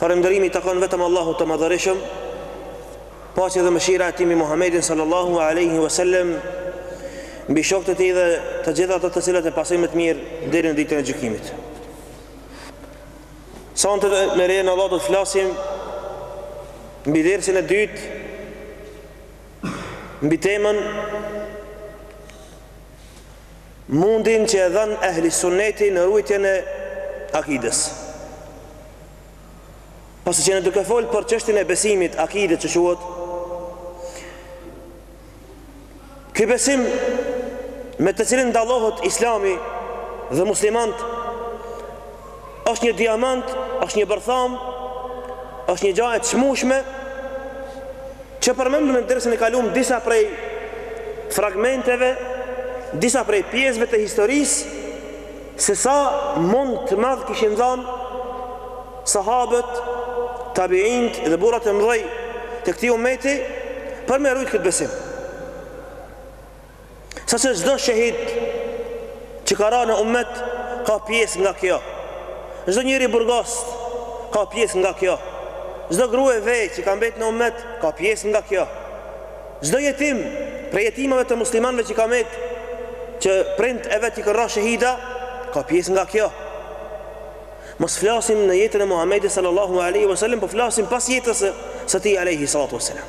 Falënderimi i takon vetëm Allahut të Madhërishëm, paqja edhe mëshira e tij mbi Muhamedin sallallahu alaihi wasallam, mbi shokët e tij dhe të gjithë ata të cilët e pasojnë me të mirë deri në ditën e gjykimit. Sonte me lejen e Allahut do të flasim mbi dersin e dytë mbi temën Mundin që e dhan ehli sunneti në rujtjen e akides. Pasi që jem duke fol për çështjen e besimit, akide që quhet, ky besim me të cilin dallohet Islami dhe muslimanët është një diamant, është një bërtham, është një gja e çmueshme që përmendëm në dersin e kalum disa prej fragmenteve, disa prej pjesëve të historisë se sa mund të madh kishin dhanë sahabët, tabiinët dhe burrat e mëdhej të këtij umeti për me rujt këtë besim. Saqë çdo shehid që ka ra në ummet ka pjesë nga kjo. Çdo njeri i burgos ka pjesë nga kjo. Çdo grue e ve që ka mbet në ummet ka pjesë nga kjo. Çdo jetim prej jetimave të muslimanëve që ka mbet që prindt e vet i kan ra shehida ka pjesë nga kjo. Mos flasim në jetën e Muhamedit sallallahu alaihi wasallam, po flasim pas jetës së tij alaihi salatu wasallam.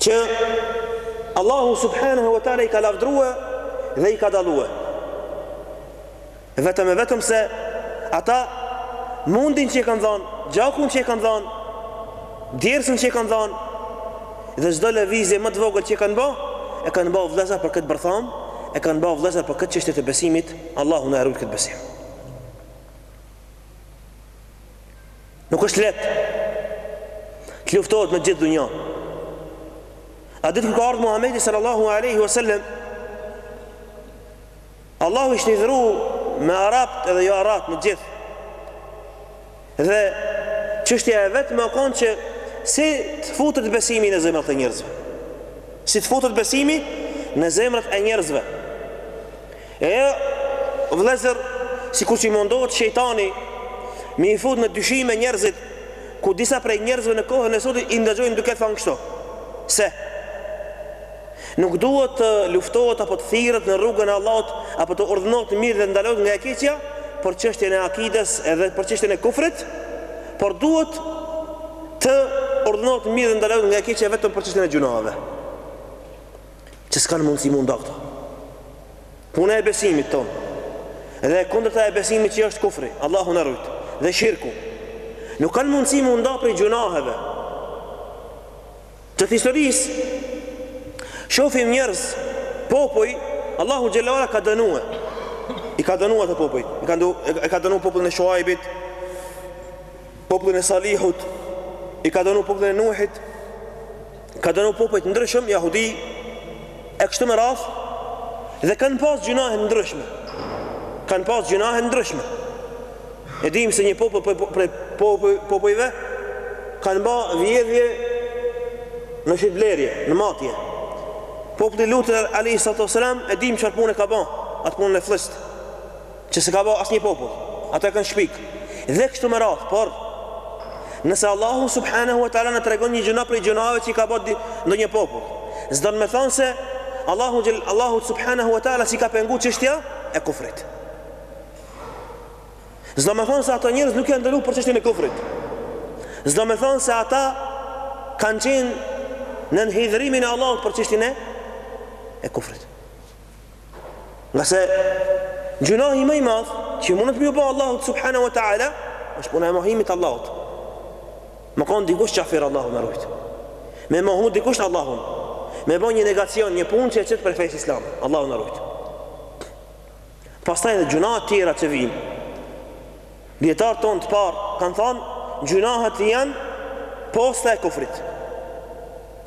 Që Allahu subhanahu wa taala i ka lavdrue dhe i ka dallue. Vetëm e vetëm se ata mundin që e kanë dhanë, gjakun që e kanë dhanë, djersën që e kanë dhanë dhe çdo lëvizje ma të vogël që e kanë ba, e kanë ba vëllezër për këtë bërtham, e kanë ba vëllezër për këtë çështje të besimit, Allahu na rujt këtë besim. Nuk është leht të luftohet me t'gjithë dunjan At ditë kur ka ardhë Muhammedi sallallahu aleyhi wasallam Allahu i shtini n'dhru me arapt edhe jo arapt me t'gjithë Dhe çështja e vetme u konë që Si të futet besimi në zemrat e njerëzve Si të futet besimi në zemrat e njerëzve E o vëllezër, sikur që mundohet shejtani me i fut në dyshime njerëzit, ku disa prej njerëzve në kohën e sotit i ndëgjojmë duke thanë kështu, se nuk duhet të luftohet apo të thirret në rrugën e Allahut apo të urdhënohet mirë dhe ndalohet nga e keqja për çështjen e akides edhe për çështjen e kufrit, por duhet të urdhënohet mirë dhe ndalohet nga e keqja vetëm për çështjen e gjynaheve. që s'kanë mundësi mun me da këto. Puna e besimit tonë, dhe e kundërta e besimit që është kufri, Allahu na rujtë, dhe shirku, nuk kanë mundësi mun me da prej gjunaheve. Gjatë historisë, shofim njerëz, popuj, Allahu xhelle ala ka dënue, i ka dënue ato popuj, i ka, ndu, i ka dënue popullin e Shuaibit, popullin e Salihut, i ka dënue popullin e Nuhit, Ka dënu popujt të ndryshëm, jahudi, e kështu me radhë, dhe kanë pas gjynahe të ndryshme. Kanë pas gjynahe të ndryshme. E dimë se një popull prej, prej popuj, popujve kanë ba vjedhje në shitblerje, në matje. Populli i Lutit, alayhi salatu wasalam, e dimë çfarë pune ka ba, atë punë e flliqt. Që s'e ka ba asnjë popull. Ato e kanë shpik. Dhe kështu me radhë, por nëse Allahu subhanahu wa taala na tregon një gjuna prej gjunave që i ka ba ndonjë popull, s'don me thonë se Allahu xhel Allahu subhanahu wa taala s'i ka pengu çështja e kufrit. S'do me thonë se ato njerëz nuk janë dënu për çështjen e kufrit. S'do me thonë se ata kanë qenë nën hidhërimin e Allahut për çështjen e kufrit. Ngase gjunahi më i madh që mundet me ju bo Allahut subhanahu wa taala është puna e mohimit të Allahut. Me kanë dikush qafir Allahu na rujt. Me mohu dikush Allahun. Me bën një negacion, një punë që e qet prej fesë Islam. Allahu na rujt. Pastaj edhe gjunahet tjera që vijnë. Dijetarët tonë të parë kanë thënë, Gjynahët janë posta e kufrit.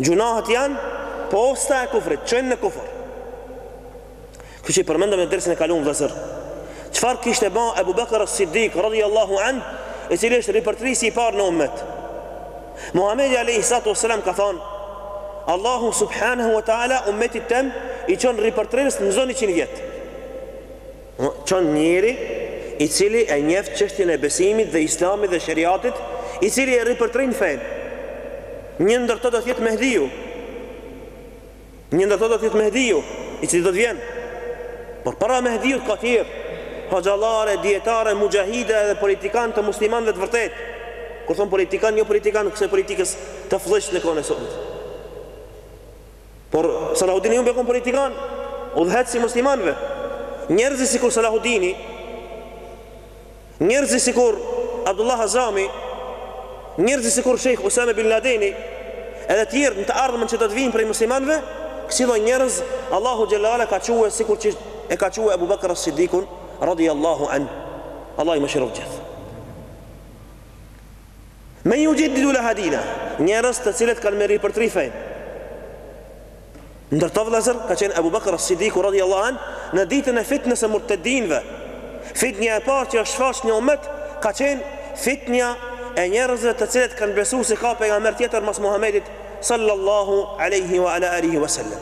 Gjynahët janë posta e kufrit, çojnë në kufër. Kështu që përmendëm në dersin e kalum vëllazër. Çfarë kishte bë Abu Bakr as-Siddiq radhiyallahu an, i cili është ripërtërisi i parë në ummet. Muhamedi alayhi salatu wasalam ka thënë, Allahu subhanahu wa taala ummetit tem i çon ripërtëris në çdo 100 vjet. Çon njeri i cili e njeh çështjen e besimit dhe Islamit dhe Sheriatit, i cili e ripërtërin fenë. Një ndër to do të jetë Mehdiu. Një ndër to do të jetë Mehdiu, i cili do të vjen. Por para Mehdiut ka tjerë, hoxhallarë, dietarë, mujahide dhe politikanë të muslimanëve të vërtetë. Kur thon politikan, jo politikan, kësaj politikës të flliqt në kohën e sotit. Por Salahudini Ejubi ka kon politikan, udhëheqës i muslimanëve. Njerëz sikur Salahudini, njerëz sikur Abdullah Azami, njerëz sikur Sheikh Usame bin Ladeni, edhe tjerë në të ardhmen që do të vijnë prej muslimanëve, kësi lloj njerëz Allahu xhelle ala ka çue sikur që e ka çue Abu Bakr as-Siddiqun radiyallahu an. Allah i mëshiroftë gjithë. Men yujaddidu laha dina, njerëz të cilët kanë me ripërtri fenë. Ndër to vëllezër ka qenë Abu Bakr as-Siddiku radhiyallahu an në ditën e fitnës së murtedinëve. Fitnja e parë që është shfaq në umet ka qenë fitnja e njerëzve të cilët kanë besuar se ka pejgamber tjetër mas Muhamedit sallallahu alaihi wa ala alihi wasallam.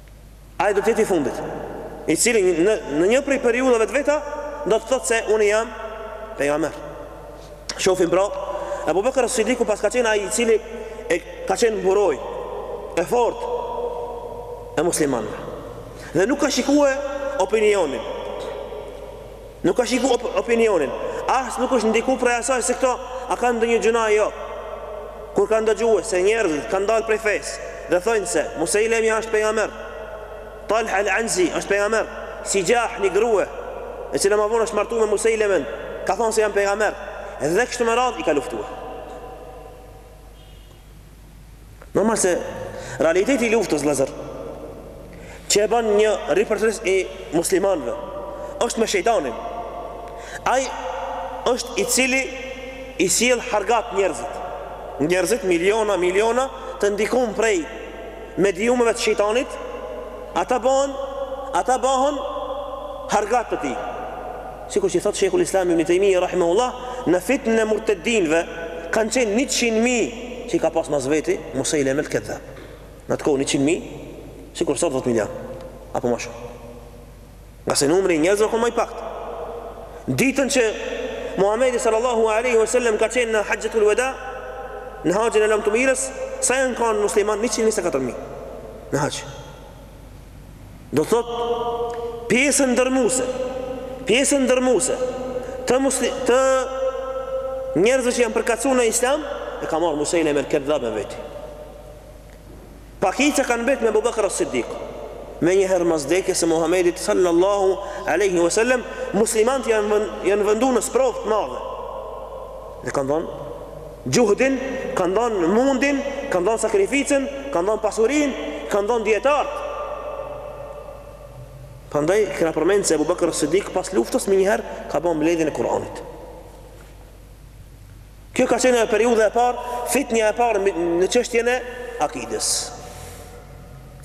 Ai do të jetë i fundit, i cili në një prej periudhave të veta do të thotë se unë jam pejgamber. Shofim pra, Abu Bakr as-Siddiku pas ka qenë ai i cili ka qenë mburojë e fortë e muslimanëve. Dhe nuk ka shikue opinionin. Nuk ka shiku opinionin, as nuk është ndiku prej asaj se këto a kanë ndonjë gjynah a jo. Kur kanë dëgjuar se njerëzit kanë dalë prej fesë dhe thonë se Musejlemi është pejgamber, Talha al-Anzi është pejgamber, Sixhah një grue, e cila më vonë është martuar me Musejlemin, kanë thonë se janë pejgamber, dhe kështu me radhë i ka luftuar. Normal se realiteti i luftës vëllezër që e bën një ripërtërës i muslimanëve është me shejtanin. Ai është i cili i sjell argat njerëzit. Njerëzit miliona, miliona të ndikun prej mediumeve të shejtanit, ata bëhen, ata bëhen argat të tij. Sikur që thotë Shejhul Islam Ibn Tejmije rahimehullah, në fitnën e murtedinëve kanë qenë njëqind mijë që i ka pas mas veti Musejlem el Kedhab. Në atë kohë njëqind mijë, sikur sot dhjetë milion apo më shumë. Ngase numri i njerëzve kanë më i paktë. Ditën që Muhamedi sallallahu alaihi wasallam ka qenë në Hajjatul Wada, në Haxhin e Lamtumirës, sa janë kanë musliman 124000 në Haxh. Do të thotë pjesën dërmuese, pjesën dërmuese të musli, të njerëzve që janë përkatësuar në Islam e ka marrë Musejlem el Kedhab me veti. Pakica kanë mbet me Abu Bakr as-Siddiq. Menjëherë mas vdekjes së Muhammedit sallallahu aleyhi wa sallam, muslimant janë, vënd, janë vëndu në sprovë të madhe. Dhe kanë dhënë xhuhdin, kanë dhënë mundin, kanë dhënë sakrificën, kanë dhënë pasurinë, kanë dhënë dijetarët. Prandaj kena përmend se Abu Bakr Siddiq pas luftës menjëherë ka bën mbledhjen e Kur'anit. Kjo ka qenë periudha e parë, fitnja e parë në çështjen e akides.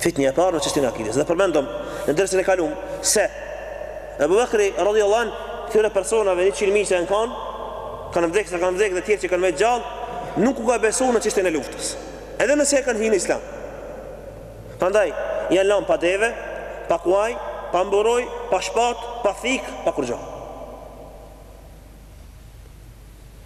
Fitnja e parë në çështjen e akides. Dhe përmendëm në dersin e kalum se Abu Bakri radhiyallahu an këtyre personave njëqind mijë që janë kanë, kanë vdekur, sa kanë vdekur dhe tjerë që kanë mbet gjallë, nuk u ka besuar në çështjen e luftës. Edhe nëse e kanë hi në islam. Prandaj janë lënë pa deve, pa kuaj, pa mburojë, pa shpatë, pa thikë, pa kurgjo.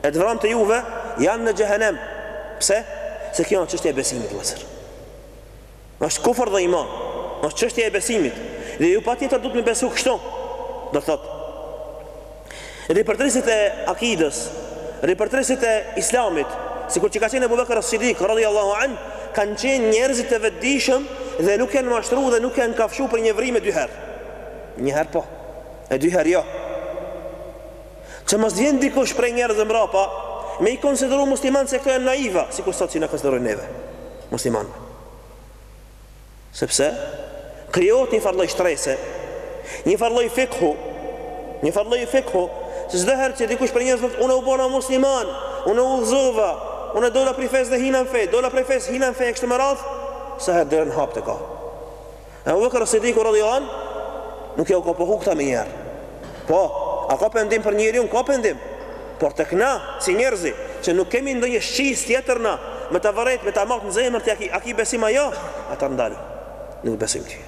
E të vramt e juve janë në xhehenem. Pse? Se kjo është çështje e besimit, vëllazër. Është kufër dhe iman. Është çështje e besimit. Dhe ju patjetër duhet me besu kështu. Do thotë Ripërtresit e akidës, ripërtresit e islamit, sikur që ka qenë Ebu Bekër es-Sidik, radhi Allahu an, kanë qenë njerëz të vetëdijshëm dhe nuk janë mashtru dhe nuk janë kafshu për një vrime dy herë. Njëherë po, e dy herë jo. Që mos vjen dikush prej njerëzve mbrapa, me i konsideru muslimanët se këta janë naiva, sikur sot si na konsiderojnë neve muslimanëve. Sepse krijohet një farë lloj shtrese, një farë lloj fikhu, një farë lloj fikhu, se çdo herë që dikush prej njerëzve unë u bona musliman, unë u udhëzova, unë dola prej fesë dhe hina në fe, dola prej fesë hina në fe e kështu me radhë, sa herë derën hapt e ka. Ebu Bekër Ës-Siddiku radhiyallahu anhu nuk jau ka pohu këta menjëherë. Po, a ka pendim për njeriun? Ka pendim. Por tek na, si njerëzi, që nuk kemi ndonjë shqisë tjetër na, me ta vërejt, me ta marrë në zemër ti, a ki, a ki besim a jo? Ata, ndal. Nuk besojmë ty.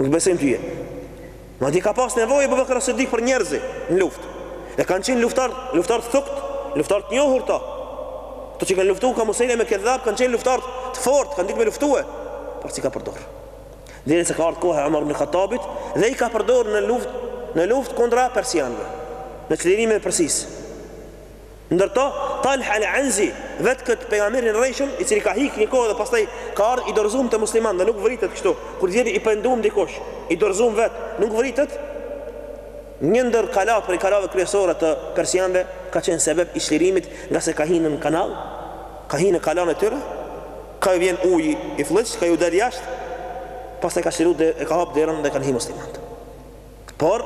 Nuk besojmë ty. Madje ka pas nevojë Ebu Bekr as-Siddik për njerëzi në luftë. E kanë qenë luftarë, luftarë të thuktë, luftarë të njohur këta. Këta që kanë luftu kah Musejleme Kedhab, kanë qenë luftarë të fortë, kanë ditë me luftue, por s'i ka përdor. Derisa ka ardhur koha e Omar ibn Khattabit dhe i ka përdor në luftë, në luftë kundra persianëve, në çlirimin e Persisë. Ndër to, Talh al-Anzi, vetë ky pejgamberi i rrejshëm, i cili ka hik një kohë dhe pastaj ka ardh i dorëzum te muslimanët dhe nuk vritet kështu, kur të jetë i pendum dikush, i dorëzum vetë, nuk vritet, një ndër kalatë prej kalave kryesore të persianëve ka qenë sebeb i çlirimit ngase ka hi nën kanal, ka hi në kalanë e tyre, kah ju vjen uji i flliqtë, kah ju del jashtë, pastaj ka çliru dhe e ka hap derën dhe kanë hi muslimanët. Por,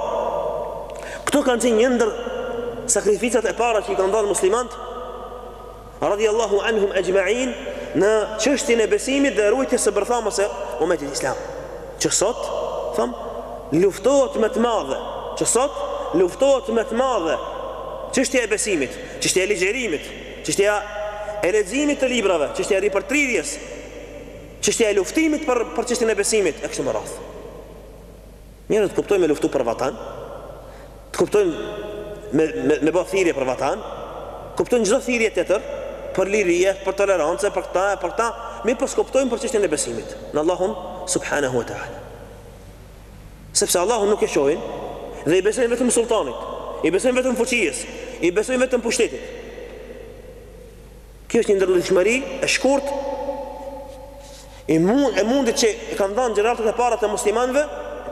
këto kanë qenë një ndër sakrificat e para që i kanë dhënë muslimanët radhiyallahu anhum ajma'in në çështjen e besimit dhe ruajtjes së bërthamës së umetit islam. Që sot, thom, luftohet me të madhe, që sot luftohet me të madhe çështja e besimit, çështja e ligjërimit, çështja e leximit të librave, çështja e ripërtëritjes, çështja e luftimit për për çështjen e besimit e kështu me radhë. Njerëzit kuptojnë me luftu për vatan, kuptojnë me me me bë thirrje për vatan, kuptojnë çdo thirrje tjetër për liri, për tolerancë, për këtë, për këtë, mirëpo s'kuptojnë për çështjen e besimit në Allahun subhanahu wa taala. Sepse Allahun nuk e shohin dhe i besojnë vetëm sulltanit, i besojnë vetëm fuqisë, i besojnë vetëm pushtetit. Kjo është një ndërlidhshmëri e shkurtë e mundit që e kanë dhënë gjeneratat e para të muslimanëve,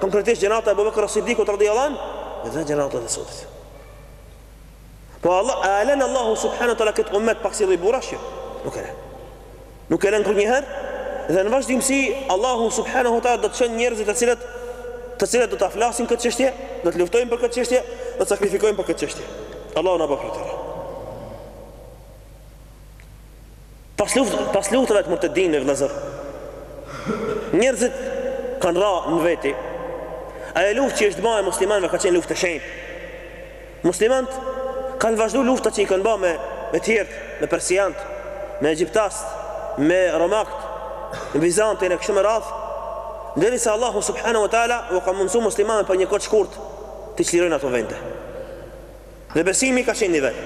konkretisht gjenerata e Abu Bakr as-Siddiqut radhiyallahu anhu dhe gjeneratat e sotit. Po vallë, a e len Allahu subhanahu wa taala këtë ummet pa kësi lloj burrash? Jo. Nuk e len. Nuk e len kurrnjëherë. Dhe në vazhdimsi Allahu subhanahu wa taala do të çon njerëzit të cilët të cilët do ta flasin këtë çështje, do të luftojnë për këtë çështje, do të sakrifikojnë për këtë çështje. Allahu na bëftë. Pas luft, pas luftave të murtedinëve vëllazër. Njerëzit kanë ra në veti. Ajo luftë që është bërë e muslimanëve ka qenë luftë e shenjtë. Muslimanët kanë vazhduar luftat që i kanë bërë me me tjerët, me persianët, me egjiptasit, me romakët, me bizantin e kështu me radhë. Derisa Allahu subhanahu wa taala u ka mundsu muslimanëve për një kohë të shkurtë t'i çlirojnë ato vende. Dhe besimi ka qenë në nivel.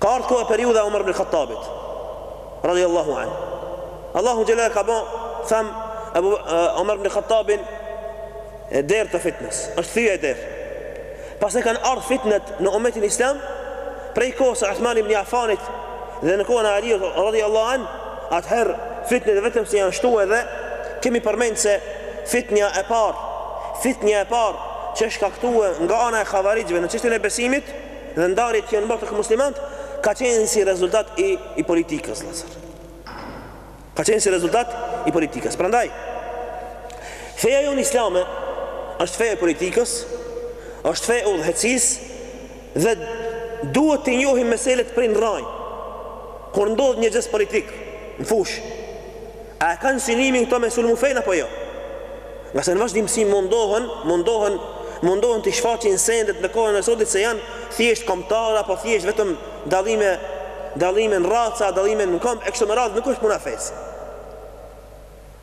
Ka ardhur koha periudha e Omar ibn Khattabit, radhiyallahu anhu. Allahu xhela ka bën tham Omar ibn Khattabin e derë të fitnës. Është thyer e derë. Pastaj kanë ardhur fitnet në umetin islam prej kohës së Uthman ibn Affanit dhe në kohën e Aliut radhiyallahu anhu atëherë fitnet vetëm se janë shtu edhe kemi përmend se fitnja e parë fitnja e parë që është shkaktuar nga ana e havarixhëve në çështjen e besimit dhe ndarjet që janë bërë tek muslimanët ka qenë si rezultat i i politikës vëllazër. Ka qenë si rezultat i politikës. Prandaj feja jonë islame është feja e politikës, është feja e udhëheqësisë, Dhe duhet t'i njohim meselet prej në rranjë. Kur ndodh një gjest politik në fushë, a e kanë synimin këta me sulmu fenë apo jo? Ngase në vazhdimësi mundohen, mundohen, mundohen t'i shfaqin sendet në kohën e sotit se janë thjesht kombëtare apo thjesht vetëm dallime, dallime në raca, dallime në komb e kështu me radhë, nuk është puna e fesë.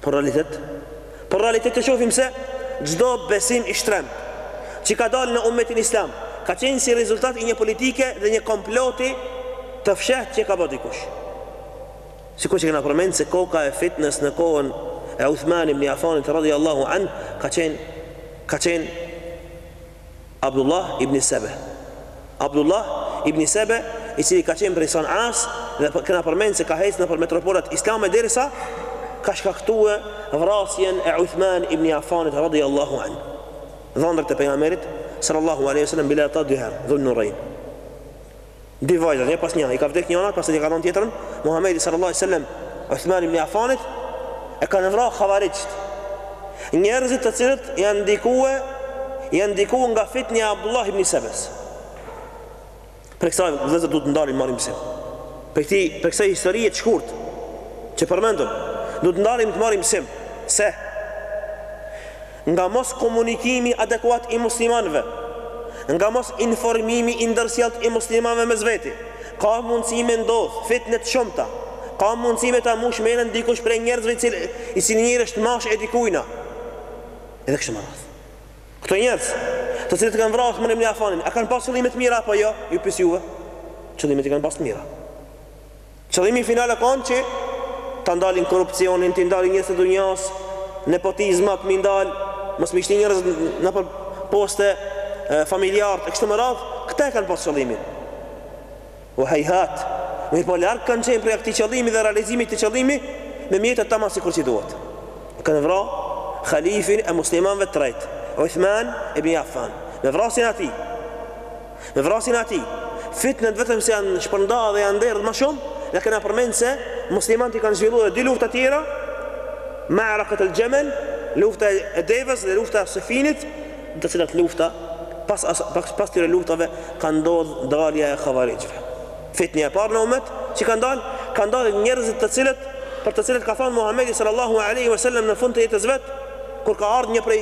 Por realitet? Por realitet të shohim se çdo besim i shtrembë që ka dalë në ummetin islam ka qenë si rezultat i një politike dhe një komploti të fshehtë që ka bërë dikush. Sikur e kena përmend se koka e fitnes në kohën e Uthman ibn Affanit radhiyallahu an ka qenë ka qenë Abdullah ibn Sebe. Abdullah ibn Sebe, i cili ka qenë prej San'as dhe kena përmend se ka ecë nëpër metropolat islame derisa ka shkaktuar vrasjen e Uthman ibn Affanit radhiyallahu an. Dhëndrit të pejgamberit sallallahu alaihi wasallam bile ta dy herë, dhun Nurayn. Dy vajza, një pas një, i ka vdek njëra, pastaj ia ka dhënë tjetrën, Muhammedi sallallahu alaihi wasallam, Uthman ibn Affanit, e kanë vra havarixht. Njerëzit të cilët janë ndikue, janë ndikue nga fitnja e Abdullah ibn Sebes. Prej kësaj, vëllezër, duhet të ndalemi t'marrim mësim. Prej këtij, prej kësaj historie të shkurt, që përmendëm, duhet të ndalemi të marrim mësim. Se, Nga moskomunikimi adekuat i muslimanëve, nga mosinformimi i ndërsjelltë i muslimanëve mes veti, ka mundësi me ndodhë fitne të shumta, ka mundësi me ta mushë menën dikush prej njerëzve i cili, i cili njeri është mashë e dikujna, edhe kështu me radhë. Këto njerëz, të cilët e kanë vrarë Uthman ibn Affanin, a kanë pasë qëllime të mira apo jo? Ju pys juve? Qëllimet i kanë pasë të mira. Qëllimi final e kanë që ta ndalin korrupsionin, t'i ndalin njerëzit e dunjas, nepotizmat, m'i ndal, mos m'i shti njerëz nëpër poste familjarët e kështu me radhë, këta e kanë pas qëllimin. U hejhat, mirëpo larg kanë qenë prej këtij qëllimi dhe realizimit të atij qëllimi me mjetet tamam sikur që duhet. Kanë vra khalifin e muslimanve të tretë, Uthman ibn Affan, me vrasjen e atij, Me vrasjen e atij, fitnet vetëm se janë shpërnda dhe janë derdh ma shumë, dhe kena përmend se muslimanët kanë zhvillu edhe dy lufta të tjera, Ma'rakat al-Jamal, lufta e Devës dhe lufta e Sifinit, të cilat lufta pas, pas, pas atyre luftave ka ndodhur dalja e havarixhve. Fitnja e parë në umet që kanë dal, kanë dal njerëzit të cilët për të cilët ka thënë Muhamedi sallallahu alaihi wasallam në fund të jetës vet, kur ka ardh një prej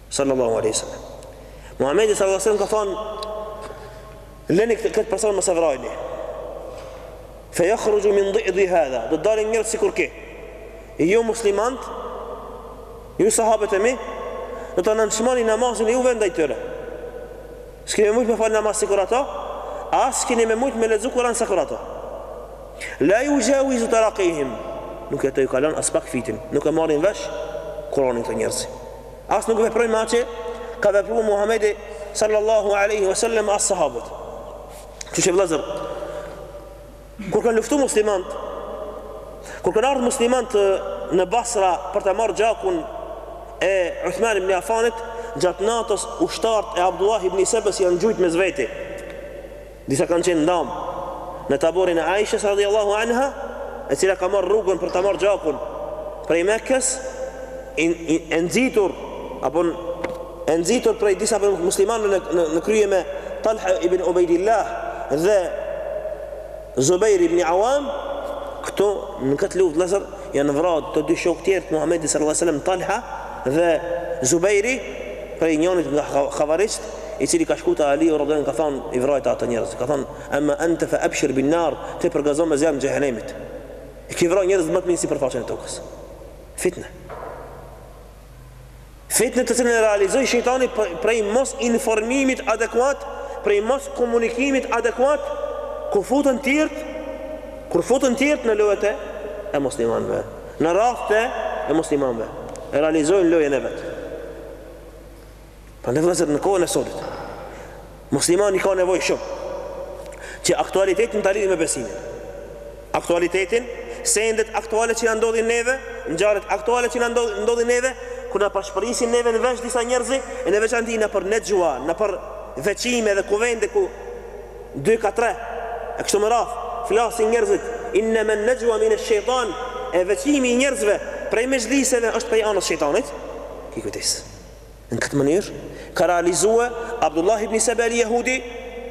Sallallahu alaihi wasallam. Muhamedi sallallahu alaihi wasallam ka thënë leni këtë person mos e vrajni. Fa yakhruju min dhidhi hadha. Do dalin njerëz sikur ky. E ju muslimanët, ju o sahabët e mi, do të nënçmoni namazin e juaj ndaj tyre. S'keni me mujtë me falë namaz sikur ato, as s'keni me mujtë me lexu kuran sikur ato. La juxhavizu terakijehum, nuk do t'ju kalon aspak fytin, nuk e marrin vesh Kuranin këta njerëz. As nuk veprojnë me atë që ka vepru Muhamedi sallallahu alaihi wasallam as sahabët. Kështu që vëllazër, kur kanë luftu muslimanët, kur kanë ardh muslimanët në Basra për ta marrë gjakun e Uthman ibn Affanit, gjatë natës ushtarët e Abdullah ibn Sebes janë gjujt mes veti. Disa kanë qenë nda në taborin e Aishës radhiyallahu anha, e cila ka marrë rrugën për ta marrë gjakun prej Mekës, e nxitur apo e nxitur prej disa muslimanëve në, në, në krye me Talha ibn Ubaidillah dhe Zubair ibn Awam, këtu në këtë luftë vllezër janë vrarë edhe dy shokë tjerë të Muhamedit sallallahu alaihi wasallam Talha dhe Zubairi prej njonit nga havarixht i cili ka shku te Aliu radhijallahun ka thonë, i vrajta ata njerëzit, ka thonë, Emma ente fe ebshir bin nar, ti përgëzohu me zjarrin e xhehenemit. I ki vra njerëzit më të mirë në sipërfaqen e tokës. Fitne. Fitne të cilën e realizoi shejtani prej mos informimit adekuat, prej mos komunikimit adekuat, kur futen tjert, kur futen tjert në lojët e muslimanëve, në radhët e muslimanëve, e realizojnë lojën e vet. Prandaj vëllezër në kohën e sotit muslimani ka nevojë shumë që aktualitetin ta lidhë me besimin. Aktualitetin, sendet aktuale që na ndodhin neve, ngjarjet aktuale që na ndodhin neve, kur na pashpërisin neve në vesh disa njerëz, e në veçanti nëpër nexhua, nëpër veçime dhe kuvende ka 2 ka 3 e kështu me radhë, flasin njerëzit, innama najwa min ash-shaytan, e veçimi i njerëzve prej mexhliseve është prej anës së shejtanit. Ki kujdes. Në këtë mënyrë, ka realizue Abdullah ibn Sebe el-Jehudi,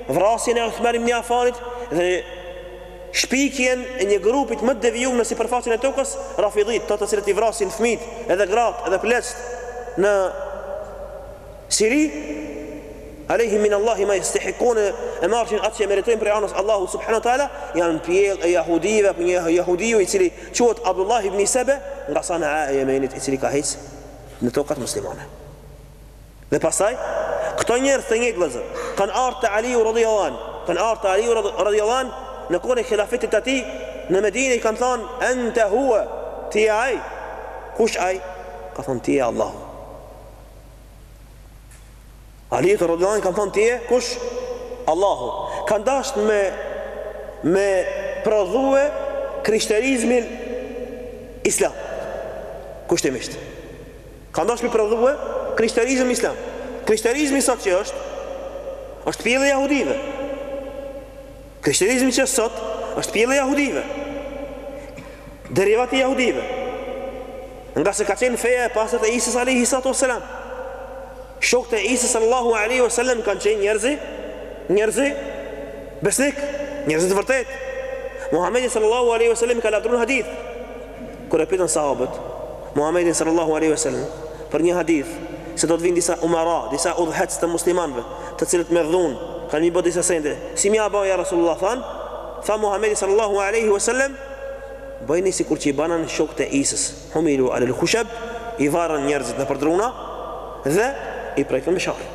vrasjen e Uthman ibn Afanit dhe shpikjen e një grupit më të devijuar në sipërfaqen e tokës, Rafidhit, ata të cilët i vrasin fëmijët, edhe gratë, edhe pleqtë në Siri, alejhim min Allahi ma yastahikune, e marrin atë që meritojnë prej anës Allahut subhanahu wa taala, janë pjellë e jehudive, apo një jehudiu i cili quhet Abdullah ibn Sebe, nga Sana e Jemenit, i cili ka hecë në tokat muslimane. Dhe pastaj, këto njerëz të njëjtë vëllezër, kanë ardhur te Aliu radhiyallahu an, kanë ardhur te Aliu radhiyallahu an në kohën e hilafetit të tij në Medinë i kanë thënë anta huwa ti je ai kush ai ka thënë ti je Allahu Aliut radhijallahu an kanë thonë ti je kush? Allahu. Kanë dashtë me me prodhue krishterizmin islam. Kushtimisht. Kanë dashtë me prodhue krishterizëm islam. Krishterizmi sot që është është pjellë e jahudive. Krishterizmi që sot është pjellë e jahudive, derivat i jahudive, ngase ka qenë feja e pastër e Isas Alejhi Salatu Veselam. Shokët e Isas Sallallahu Alejhi Veselam kanë qenë njerëz, njerëz besnik, njerëz të vërtet. Muhammedi Sallallahu Alejhi Veselam i ka lavdru në hadith. Kur e pyetën sahabët, Muhamedin sallallahu alejhi ve selem, për një hadith, se do të vijnë disa umara, disa udhëheqës të muslimanëve, të cilët me dhunë, kanë mi bë disa sende, si me ja bë ja Rasulullah thanë, tha Muhamedi sallallahu alejhi ve selem, bëjni sikur që i bënë shokët e Isas, humilu alel khushab, i varën njerëzit nëpër druna dhe i prejtën me sharrë.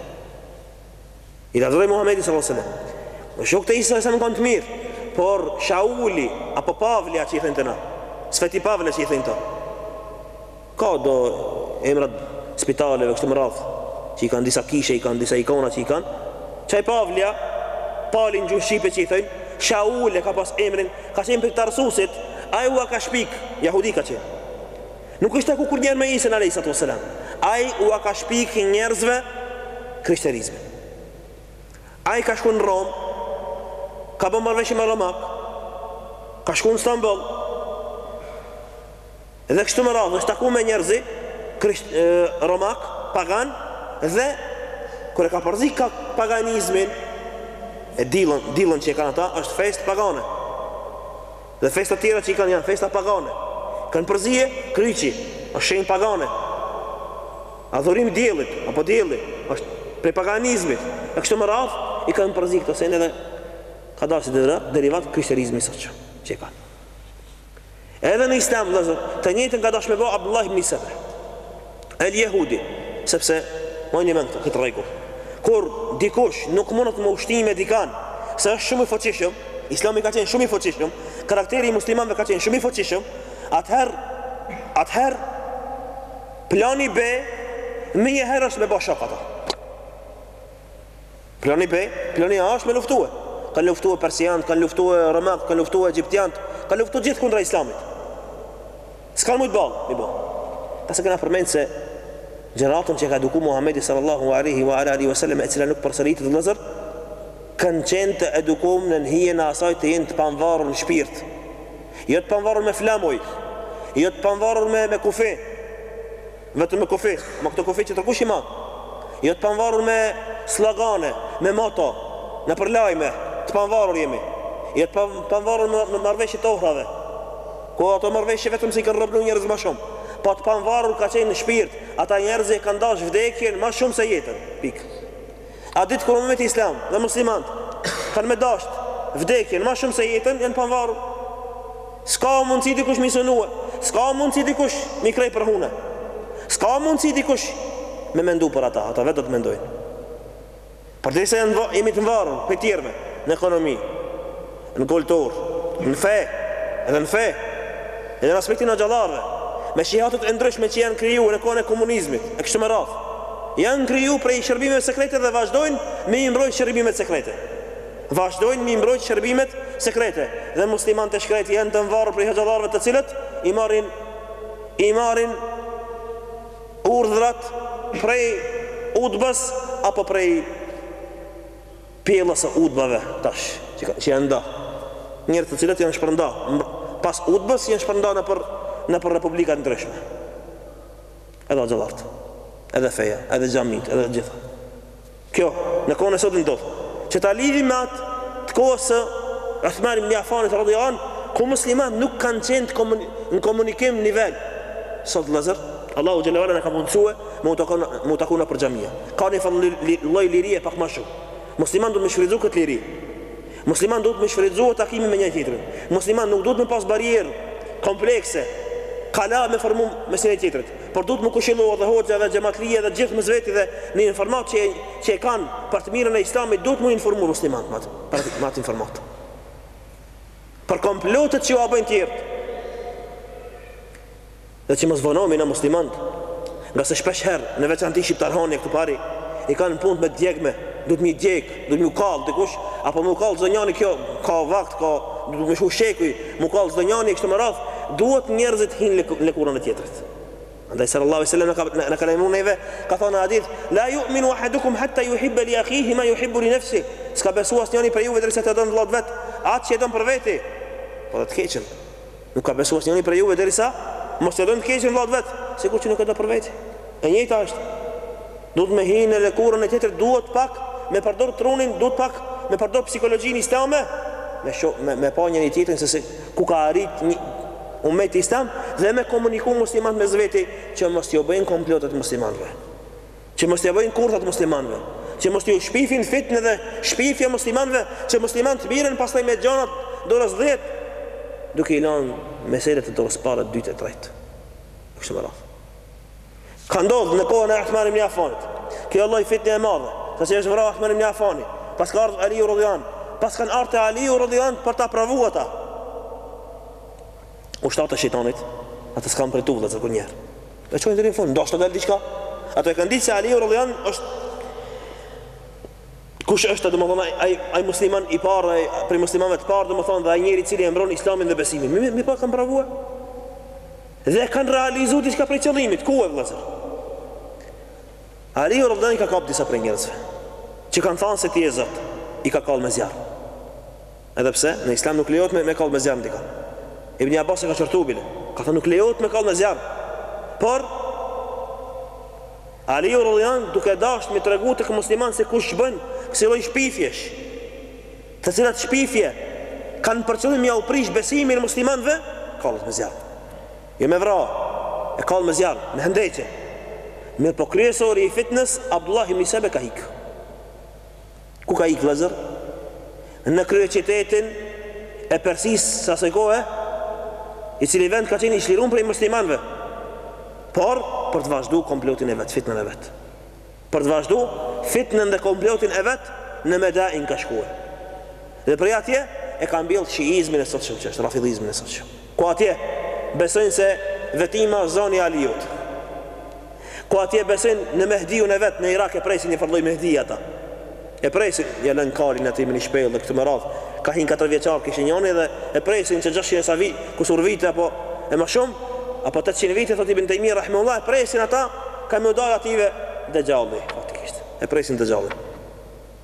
I lavdëroi Muhamedi sallallahu alaihi wasallam. Me shokët e Isës a.s. kanë të mirë, por Shauli apo Pavlja që i thonë te na, Sveti Pavle që i thojnë te. Ka do emra t'spitaleve kështu me radhë, që i kanë disa kishe, i kanë disa ikona që i kanë. Qaj Pavlja, Pali në gjuhë shqipe që i thojnë, Shaul e ka pas emrin, ka qenë prej Tarsusit, ai ua ka shpik, jahudi ka qenë. Nuk është taku kurnjëherë me Isën alejhissalatu vesselam. Ai ua ka shpik njerëzve krishterizmin. Ai ka shku në Romë, ka bën marrëveshje me romakë, ka shku në Stamboll. Dhe kështu me radhë, është taku me njerëz krisht, e, romakë, paganë dhe kur e ka përzi ka paganizmin, e diel, të dielën që e kanë ata është festë pagane. Dhe festat tjera që i kanë janë festa pagane. Kanë përzie, kryqi, është shenjë pagane. Adhurim diellit, apo dielli, është prej paganizmit. E kështu me radhë, i kanë përzi këto sene dhe ka dalë si derivat krishterizmi sot që, që i kanë. Edhe në islam, vëllezër, të njëjtën ka dash me bo Abdullah ibn Sebe. El Jehudi, sepse mbaje në mend këtë rregull. Kur dikush nuk mund të luftojë me dikan, se është shumë i fuqishëm, Islami ka qenë shumë i fuqishëm, karakteri i muslimanëve ka qenë shumë i fuqishëm, atëherë atëherë plani B menjëherë është m'u bë shok me to. Plani B, plani A është me luftue. Kanë luftue persianët, kanë luftue romakët, kanë luftue egjiptianët, kanë luftue gjithë kundra Islamit. S'kanë mujtë ballë me i bo. Pasi kena përmend se gjeneratën që e ka edukuar Muhamedi sallallahu alaihi wa ala alihi wasallam e cila nuk përsëritet vëllazër, kanë qenë të edukuar nën hijen e asaj të jenë të pamvarur në shpirt. Jo të pamvarur me flamuj, jo të pamvarur me me kufi. Vetëm me kufi, me këto kufi që tjetërkush i ma. Jo të pamvarur me slogane, me moto, nëpër lajme, të pamvarur jemi. Jo të pamvarur me marrëveshje të Ohrave. Ku ato marrëveshje vetëm se i kanë robnu njerëz ma shum po të pamvarur kanë qenë n'shpirt ata njerëz e kanë dash vdekjen ma shum se jetën pik atë ditë kur umeti islam dhe muslimant kanë me dasht vdekjen ma shum se jetën janë t'pamvarur s'ka mundësi dikush mi sundue s'ka mundësi dikush mi ngreh për hune s'ka mundësi dikush me mendu për ata ata vetë do të mendojnë Përderisa jemi të varur prej tjerëve në ekonomi, në kulturë, në fe, edhe në fe, edhe në aspektin e hoxhallarëve, meshihatet e ndryshme që janë kriju në kohën e komunizmit, e kështu me radhë, janë kriju prej shërbimeve sekrete dhe vazhdojnë me i mbrojtë shërbimet sekrete. Vazhdojnë me i mbrojtë shërbimet sekrete dhe muslimanët e shkretë janë të varur prej hoxhallarëve të cilët i marrin i marrin Urdhrat prej hutbës apo prej pjellës së hutbeve tash që janë nda, njerëz të cilët janë shpërnda pas hutbës janë shpërnda nëpër nëpër republika të ndryshme. Edhe hoxhallarët, edhe feja, edhe xhamiat, edhe gjitha. Kjo, në kohën e sotme ndodh. Që ta lidhim me atë të kohës së Uthman ibn Affanit radhiyallahu anhu, ku muslimanët nuk kanë qenë të komun në komunikim nivel. Sot vëllazër, Allahu xhelle ue ala na ka mundësue me u takon me u taku nëpër xhamia. Ka një far lloj lirie pak më shumë. Muslimanët duhet me shfrytëzu këtë liri. Muslimanët duhet me shfrytëzu takimin me njëri-tjetrin. Muslimanët nuk duhet me pas barrierë komplekse, klane me formu mes njëri-tjetrit. Por duhet mu këshillu edhe hoxha edhe xhematlija edhe gjithë mes veti dhe një informatë që që e kanë për të mirën e Islamit duhet mu informu muslimanët me atë për me atë informatë. Për komplotet që jua bëjnë tjerët. Dhe që mos vonohemi ne muslimanët, ngase shpesh herë në veçanti shqiptarhanë këtu pari i kanë punët me t'djegme, duhet mi djeg Duhet m'ju kall dikush apo m'u kall ndonjani kjo ka vakt ka do me shku shekuj m'u kall ndonjani kështu me radhë duhet njerëzit t'hinë në lëkurën e tjetrit andaj sallallahu alaihi wasallam ka na ka lajmëruar neve ka thënë hadith la yu'minu ahadukum hatta yuhibba li akhihi ma yuhibbu li nafsi s'ka besu asnjëri prej juve derisa t'ia don vëllait vet atë që e don për vete po të keqen Nuk ka besu asnjëri prej juve derisa mos t'ia don të keqen vëllaut vet, sikur që nuk e do për veti. E njëjta është. Duhet me hi në lëkurën e tjetrit, duhet pak me përdor trunin, duhet pak me përdor psikologjinë islame, me sho, me, me pa njëri tjetrin se si ku ka arrit umeti islam dhe me komuniku muslimanët mes veti që mos t'ju bëjnë komplotet muslimanëve. Që mos t'i bëjnë kurthat muslimanëve, që mos t'i shpifin fitnë dhe shpifje muslimanëve, që muslimanët të mirren pastaj me gjanat e dorës 10, duke i lanë meselet e dorës parë, dytë e tretë. Kështu me radhë. Ka ndodhë në kohën e Uthman ibn Affanit. Kjo lloj fitne e madhe, sa që është vra Uthman ibn Affani, pas ka ardhë Aliu radhiyallahu anhu, pas kanë ardhë te Aliu radhiyallahu anhu për ta provu ata. Ushtarët e shejtanit, ata s'kanë përtu vëllezër kurrnjëherë. E çojnë deri në fund, ndoshta del diçka. Ata e kanë ditë se Ali radhiyallahu anhu është kush është domethënë ai ai ai musliman i parë ai prej muslimanëve të parë domethënë dhe ai njeri i cili e mbron islamin dhe besimin. Mi, mirëpo kanë provuar. Dhe kanë realizuar diçka prej qëllimit, ku e vëllazë. Ali radhiyallahu anhu i ka kap disa prej njerëzve. Që kanë thënë se ti je Zot, i ka kallë me zjarr. Edhe pse, në Islam nuk lejohet me, me kallë me zjarr dikon. Ibni Abbas e ka qortu bile. Ka thënë nuk lejohet me kallë me zjarr. Por, Aliu radhiallahu an duke dashtë me tregu tek muslimant se kush bën kësi loj shpifjesh. Të cilat shpifje kanë për qëllim ja u prish besimin muslimanve, kallet me zjarr. Jo me vra, e kallë me zjarr, me hëndreqe. Mirëpo kryesori i fitnes, Abdullah ibn Sebe ka hikë. Ku ka ikë vëllezër? Në kryeqytetin e Persisë së asaj kohe, i cili vend ka qenë i çlirun prej muslimanëve, por për të vazhdu komplotin e vet, fitnën e vet. Për të vazhdu fitnën dhe komplotin e vet në Medain ka shkuar. Dhe prej atje e ka mbjellë shiizmin e sotshëm që është, rafidhizmin e sotshëm. Ku atje besojnë se vetima zoni i Aliut. Ku atje besojnë në Mehdiun e vet në Irak e presin një farloj Mehdi ata. E presin, ja lën kalin aty te një shpellë dhe kështu me radhë. Ka hin katër vjeçar kishe njëni dhe e presin që 600 e sa vite, kusur vite apo e më shumë, apo 800 vite thotë Ibn Tejmije rahimehullah, e presin ata ka me u dalë atyne Dexhalli, faktikisht. E presin Dexhallin.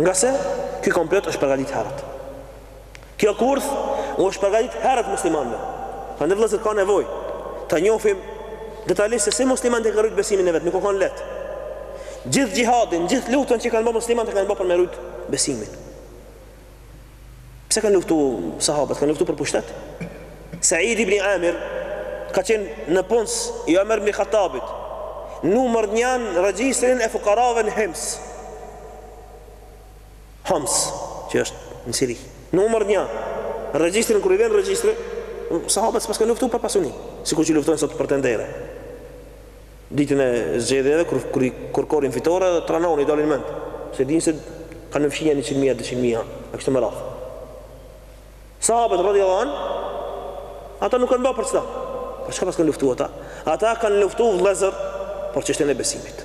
Ngase ky komplot është përgadit herët. Kjo kurth u është përgadit herët muslimanëve. Prandaj vëllezër ka nevojë ta njofim detalisht se si muslimanët e kanë rujt besimin e vet, nuk u kon leht. Gjithë xhihadin, gjithë luftën që kanë ba muslimanët e kanë ba për me rujt besimin. Pse kanë luftu sahabët? Kanë luftu për pushtet? Said ibn Amir ka qenë nëpunës i Omer ibn Hatabit, numër nja në regjistrin e fukarave në Hims. Hims, që është në Siri. Numër një, në regjistrin, kur i venë regjistrin, sahabët s'pas kanë luftu për pasuni, sikur që luftojnë sot për tendere. Ditën e zgjedhjeve kur korrin fitore edhe tranohen, u dalin mendt se dinë se kanë me fshi nja njëqind mijë a dyqind mijë e kështu me radhë. Sahabët radhiyallahu an ata nuk kanë ba për çfarë? Për çka pas kanë luftu ata? Ata kanë luftu vëllezër për çështjen e besimit.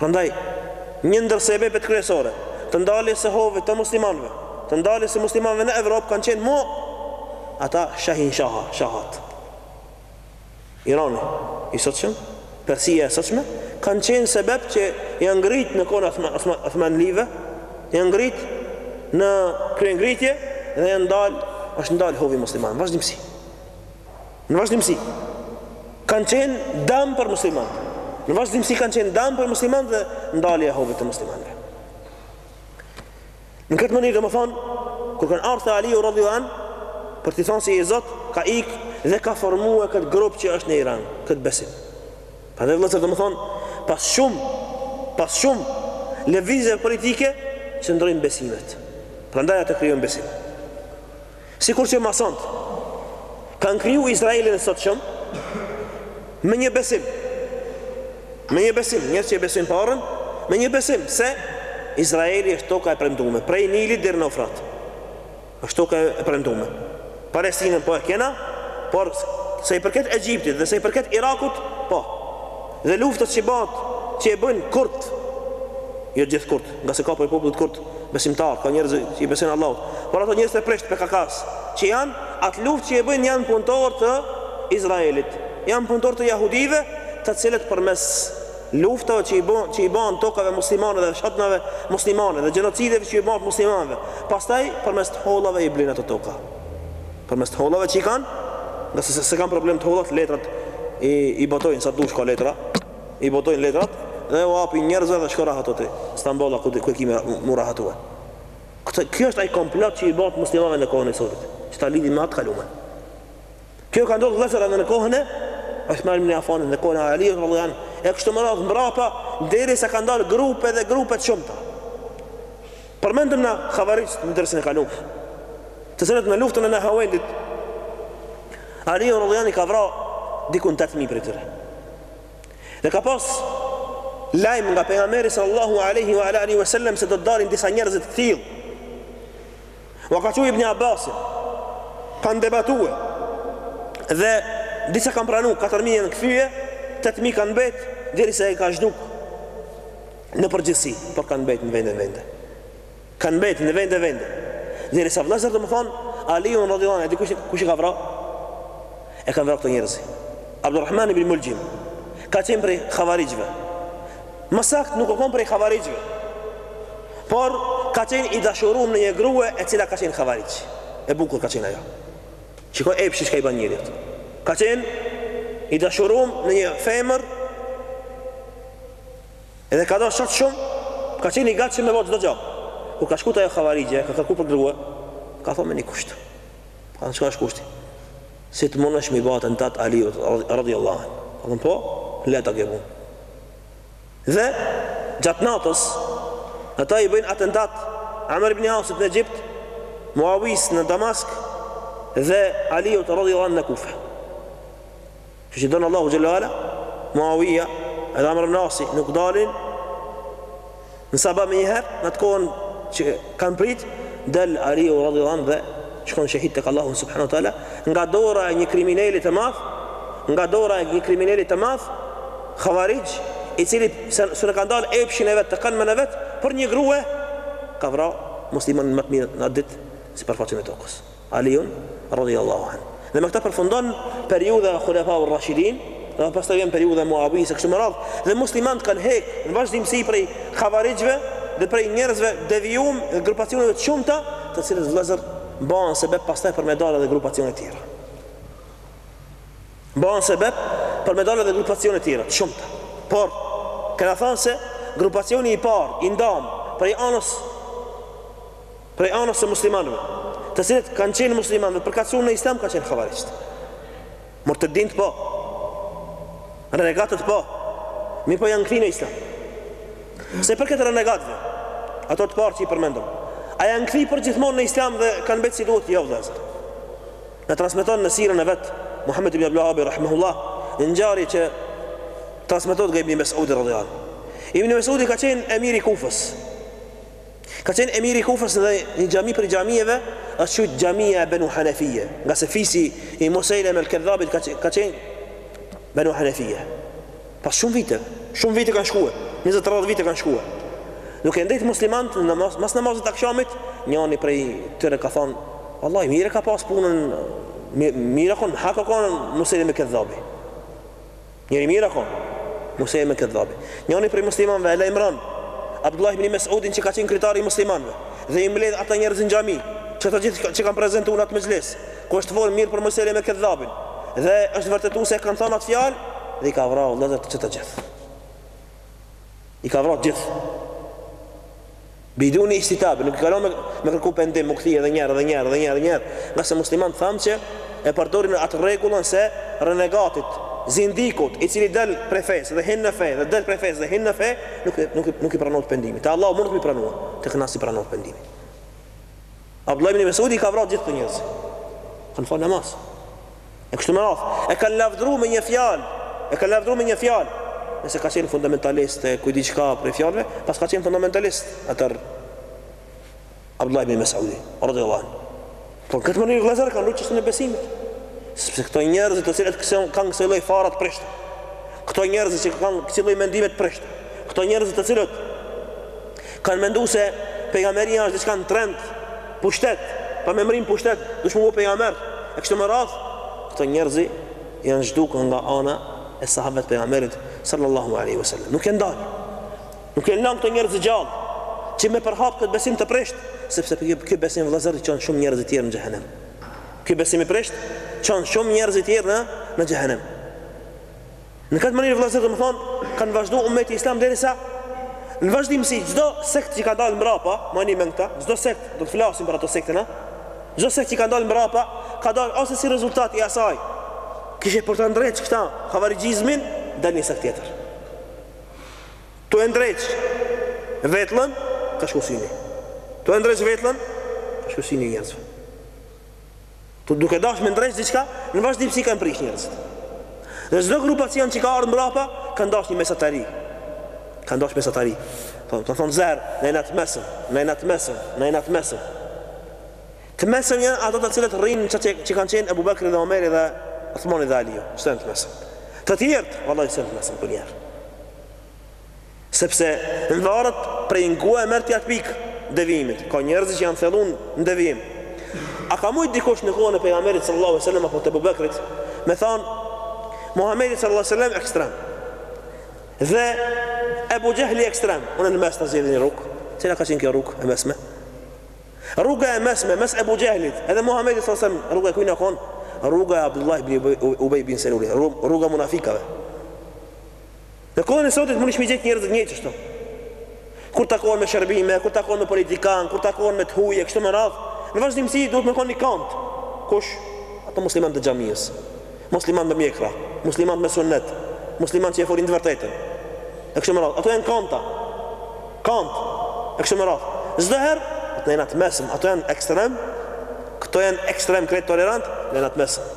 Prandaj, një ndër sebepet kryesore të ndaljes së hovit të muslimanëve, të ndaljes së muslimanëve në Evropë kanë qenë mu ata shahinshaha, shahat. Irani i sotshëm, Persia e sotshme kanë qenë sebep që janë ngrit në kohën e Othmanlive, janë ngrit në kryengritje dhe janë ndal, është ndal hovi musliman, vazhdimsi. Në vazhdimësi kanë qenë dëm për muslimanët. Në vazhdimësi kanë qenë dëm për muslimanët dhe ndalje e hovit të muslimanëve. Në këtë mënyrë domethënë, kur kanë ardhë te Aliu radhiallahu anhu, për t'i thënë se je Zot, ka ikë dhe ka formua këtë grup që është në Iran, këtë besim. Prandaj vëllezër domethënë, pas shumë, pas shumë, lëvizjeve politike, qëndrojnë besimet. Prandaj ata krijojnë besime. Sikur që masonët kanë kriju Izraelin e sotshëm, me një besim, me një besim, njerëz që i besojnë paren, me një besim se Izraeli është toka e premtume, prej Nilit deri në Eufrat, është toka e premtume. Palestinën po e kena, pjesë i përket Egjiptit pjesë i përket Irakut, po. Dhe luftat që bahet, që e bëjnë kurdët, jo gjithë kurdët, Ngase ka prej popullit kurd besimtarë, ka njerëz që i besojnë Allahut. Por ato njerëz të prishtë, PKK-s, që janë atë luftë që e bëjnë janë punëtorë të Izraelit, janë punëtorë të jahudive, të cilët përmes luftave që i bën që i bën tokave muslimane dhe fshatnave muslimane dhe gjenocideve që i bën muslimanëve. Pastaj përmes t'hollave i blin ato toka. Përmes t'hollave që i kanë, ngase s'e kanë problem të hollat, letrat i, i botojnë sa t'dush ka letra, I botojnë letrat dhe u apin njerëzve dhe shko rahatohu ti Stamboll a ku e ki me u rahatue. Kjo është ai komplot që i bëhet muslimanëve në kohën e sodit, që ta lidhim me atë t'kalumen. Kjo ka ndodhur vëllezër edhe në kohën e Osman ibn Affanit, në kohën e Ali radhiyallahu anhu, e kështu me radhë mbrapa derisa kanë dalë grupe dhe grupe të shumta. Përmendëm havarixhët në dersin e kaluar, të cilët në luftën e Nehavendit Aliu radhiallahu anhu ka vra dikun 8000 prej tyre. Dhe ka pas lajm nga pejgamberi sallallahu alaihi wa alihi wasallam se do të dalin disa njerëz të tillë. Ua ka çu Ibn Abbasin, kanë debatue dhe disa kanë pranuar 4000 janë kthye, 8000 kanë mbet derisa e ka zhduk. në përgjithësi, por kanë mbetë në vende n'vende. Kanë mbetë në vende vende. Derisa vëllezër domethënë, Aliun radhiallahu anhu e dini kush, kush i ka vra? E kanë vra këto njerëz. Abdurrahman ibn Mulxhim, ka qenë prej havarixhëve. Më saktë nuk o konë prej havarixhëve. Por, ka qenë i dashurun në një grue e cila ka qenë havarixhe. E bukur ka qenë ajo. Shiko epshi çka i ban njerit. Ka qenë i dashurun në një femër Edhe e ka dasht shumë, ka qenë i gatshëm me ba çdo gja. Kur ka shku te ajo Khavarixhe, ka kërku për grue, ka thonë me një kusht. Ka thonë çka është kushti? Si të mundesh me i bo atentat Aliut radhiyallahu anhu. Ka thonë po, le të bëhet. Dhe gjatë natës, ata i bëjnë atentat Amr ibn Asit në Egjipt, Muawis në Damask dhe Aliut radhiyallahu anhu në Kufë. Kështu që don Allahu xhel-le ue ala, Muawija edhe Amr ibn Asi nuk dalin në sabah menjëherë, në atë kohën që kanë prit, del Aliu radhiyallahu anhu dhe shkon shahid tek Allahu subhanahu wa taala nga dora e një krimineli të madh, nga dora e një krimineli të madh, Khawarij, i cili s'e ka ndal epshin e vet, tekanen e vet për një grua ka vra muslimanin më të mirë në atë ditë në sipërfaqen e tokës. Aliun, radhiyallahu anhu. Dhe me këtë përfundon periudha e Khulafau Rashidin, dhe pastaj vjen periudha e Muawijes e kështu me radhë, dhe muslimanët kanë hek në vazhdimësi prej Khawarijve dhe prej njerëzve të devijum dhe grupacioneve të shumta, të cilët vëllezër bëhen sebeb pastaj për me dalë dhe grupacione të tjera. Bëhen sebeb për me dalë dhe grupacione të tjera, të shumta. Por kena thanë se grupacioni i parë i ndam prej anës prej anës së muslimanëve, të cilët kanë qenë muslimanë me përkatësi në Islam kanë qenë Khavarixhët. Murteddint po. Renegatët po. Mirëpo janë kthy në Islam. Sa i përket renegatëve, ata të parët që i përmendëm, a janë kthy përgjithmonë në Islam dhe kanë bërë si duhet? Jo vëllezër. Na transmeton në sirën e vet Muhammed ibn Abdulvehabi rahimehullah, ngjarje që transmetohet nga Ibn Mesudi radhiyallahu anhu. Ibn Mesudi ka qenë emiri i Kufës. Ka qenë emiri i Kufës dhe një xhami prej xhamieve është quajtur Xhamia e Benu Hanefije, nga se fisi i Musejlem el-Kedhabit ka qenë, ka qenë Benu Hanefije. Pas shumë vite, shumë vite kanë shkuar, 20-30 vite kanë shkuar. Duke ndejt muslimant në namaz, mas namazit t'akshamit, njani prej tyre ka thonë, vallahi, mirë e ka pas punën, i mirë â konë, hak â konë Musejlem el-Kedhabi. Njeri i mirë â konë Musejlem el-Kedhabi. Njëri prej muslimanëve e lajmëron Abdullah ibn Mes'udin që ka qenë kryetari i muslimanëve dhe i mbledh ata njerëz në xhami, që të gjithë që kanë prezentu në atë mexhlis, ku është folur mirë për Musejlem el-Kedhabin dhe është vërtetuar se e kanë thënë atë fjalë dhe i ka vrarë vëllezër që të gjithë. I ka vrarë gjithë. Biduni istitabe, nuk i ka lon me, me kërku pendim, me u kthy edhe njerë, edhe njerë, edhe njerë, edhe njerë, nga se muslimanët, thamë që e përdorin atë rregullën se renegatit, zindikut, i cili del prej fesë dhe hin në fe, dhe del prej fesë dhe hin në fe, nuk, nuk, nuk i pranohet pendimi. Te Allahu mundet me iu pranu, tek na s'i pranohet pendimi. Abdullah ibn Mesudi i ka vra gjithë ata njerëz. Kanë fal namaz. E kështu me radhë, e kanë lavdëruar me një fjalë, e kanë lavdëruar me një fjalë. Nëse ka qenë fundamentalist e ku di çka prej fjalëve, pas ka qenë fundamentalist atëherë Abdullah ibn Mes'udi, radhiyallahu anhu. Po në këtë mënyrë vëllazër kanë ruajt çështjen e besimit. Sepse këto njerëz të cilët kanë kësi lloj fara të prishtë. Këto njerëz që kanë kësi lloj mendime të prishtë. Këto njerëz të cilët Kan mendu se pejgamberia është diçka në trend, pushtet, po me mbrri në pushtet, duhesh me u bo pejgamber, e kështu me radhë. Këto njerëzi janë zhdukur nga ana e sahabëve të pejgamberit sallallahu alaihi wasallam. Nuk e ndal. Nuk i lanë këto njerëz gjallë që me përhap këtë besim të prisht, sepse ky besim vëllazër i çon shumë njerëz të tjerë në xhehenem. Ky besim i prisht çon shumë njerëz të tjerë në në xhehenem. Në këtë mënyrë vëllezër do me thonë ka vazhdu ummeti islam derisa në vazhdimsi çdo sekt që ka dalë mbrapa, mbani mend këta, çdo sekt do të flasim për ato sekte na. Çdo sekt që ka dalë mbrapa, ka dalë ose si rezultat i asaj. Kishe për ta ndreq këta, havarixhizmin, del një sekt tjetër. Tu e ndreq vetllën, ka shku syni. Tu e ndreq vetllën, ka shku syni njerëzve. Duke dashtë me ndreq diçka, në vazhdimësi kanë prish njerëzit. Dhe çdo grupacion që ka ardhë mbrapa, kanë dashtë një mesatari. Kanë dashtë mesatari. Thonë, kanë thonë vëllazër, ne jena të mesëm, ne jena të mesëm, ne jena të mesëm. Të mesëm janë ato të cilët rrinë aty, që kanë qenë Ebu Bekri dhe Omeri dhe Othmani dhe Aliju. Së të mesëm. Të tjertë, vallahi, s'janë të mesëm, kurrnjëherë. Sepse varet prej nga e merr ti atë pikë të devijimit. Ka njerëz që janë thellu në devijim. A ka mujt dikush në kohën e pejgamberit sallallahu alajhi wasallam apo të Ebu Bekrit me thon Muhamedi sallallahu alajhi wasallam ekstrem. Dhe Ebu Xhehli ekstrem, unë në mes ta zgjedhi një rrugë. Cila ka qenë kjo rrugë e mesme? Rruga e mesme mes Ebu Xhehlit edhe Muhamedit sallallahu alajhi wasallam, rruga e kujna u kon? Rruga e Abdullah ibn Ubej bin Selulit, rruga e munafikave. Në kohën e sotit mundesh me gjetë njerëz të njëjtë kështu. Kur takohen me shërbime, kur takohen me politikan, kur takohen me të huj, e kështu me radhë, në vazhdimësi duhet me konë një kontra. Kush? Ato musliman të xhamisë. Musliman me mjekra, musliman me sunnet, musliman që e folin të vërtetën. E kështu me radhë, ato janë kontra. Kontra. E kështu me radhë. Çdo herë ne jena të mesëm, ato janë ekstrem, këto janë ekstrem krejt tolerant, ne jena të mesëm.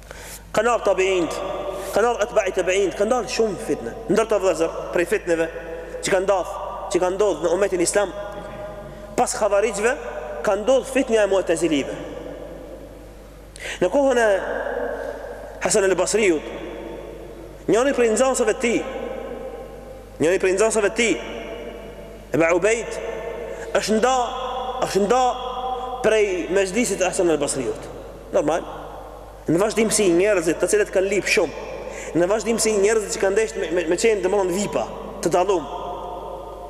Kanë ardh tabiinët, kanë ardh atba'i tabiinët, kanë ardh shumë fitne. Ndër ta vëllezër, prej fitneve që kanë ndodhur, që kanë ndodhur në umetin islam, pas havarixhve ka ndodhur fitnja e mu'tazilive. Në kohën e Hasan al-Basriut, njëri prej nxënësve të tij, njëri prej nxënësve të tij, Ebu Ubejd, është nda, është nda prej mexhlisit të Hasan al-Basriut. Normal. Në vazhdimësi njerëzit të cilët kanë lip shumë, në vazhdimësi njerëzit që kanë dasht me, me, me qenë domethënë vipa, të dallum,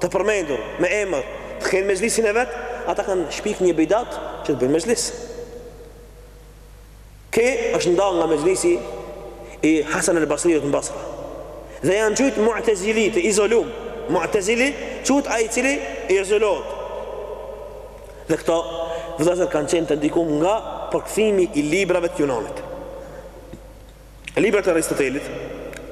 të përmendur me emër, të kenë mezhlisin e vet, ata kanë shpik një bidat që të bëjnë mezhlis. Ky është nda nga mezhlisi i Hasan el Basriut në Basra. Dhe janë qujt muatezili të izolum, muatezili quhet ai i cili izolohet. Dhe këta vëllezër kanë qenë të ndikum nga përkthimi i librave të Junanit. Librat e Aristotelit,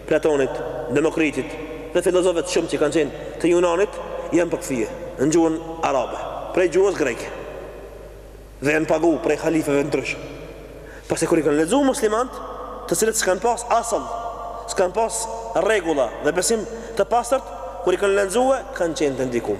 Platonit, Demokritit dhe filozofët e shumtë që kanë qenë të Junanit janë përkthy në gjuhën arabe, prej gjuhës greke. Dhe janë pagu prej halifeve të ndryshëm. Pasi kur i kanë lexu muslimanët, të cilët s'kanë pas asëll, s'kanë pas rregulla dhe besim të pastërt, kur i kanë lexue, kanë qenë të ndikum.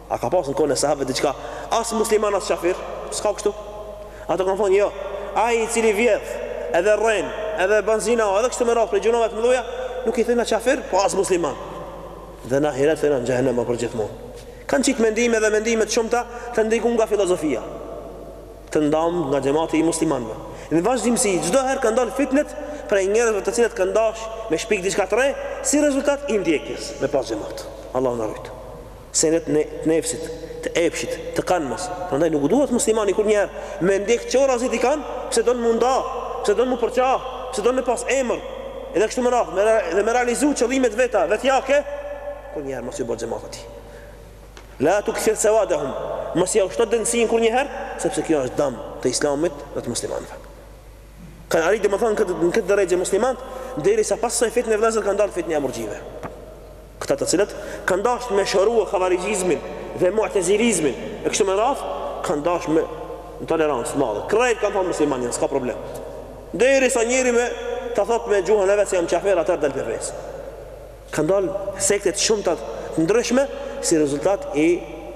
A ka pas në kohën e sahabëve diçka as musliman as qafir? S'ka kështu. Ata kanë thonë jo. Ai i cili vjedh, edhe rren, edhe ban zina, edhe kështu me radhë prej gjynaheve të mëdhaja, nuk i thanë qafir, po as musliman. Dhe n'ahiret thanë në xhehenem për gjithmonë. Kanë qit mendime dhe mendime të shumta të ndikun nga filozofia. Të ndam nga xhemati i muslimanëve. Në vazhdimsi çdo herë kanë dalë fitnet prej njerëzve të cilët kanë dash me shpik diçka të re, si rezultat i ndjekjes me pas xhemat. Allahu na rujt. Senet e nefsit, të epshit, të kanmës. Prandaj nuk duhet muslimani kurrnjëherë me ndjek qorrazi dikan, pse don m'u nda, pse don m'u përça, pse don me pas emër. Edhe kështu me radhë, me, dhe me realizu qëllimet e veta, vetjake, kurrnjëherë mos ju bë xhemat atij. La tukthir sawadahum, mos ja shto dendësinë kurrnjëherë, sepse kjo është dam i islamit dhe të muslimanëve. Kanë arrit domethënë në këtë derexhe muslimanët, derisa pas ksaj fitne vëllezër ka dalë fitnja e murxhive. Këta të cilët kanë dashtë me shërua Khawarijizmin dhe Mu'tezilizmin e kështu me radhë, kanë dashtë me një tolerancë të madhe. Krejt kanë thonë musliman janë, s'ka problem. Derisa njëri me ta thotë me gjuhën e vet se jam qafir atëherë del prej fesë. Kanë dalë sekte të shumta të ndryshme si rezultat i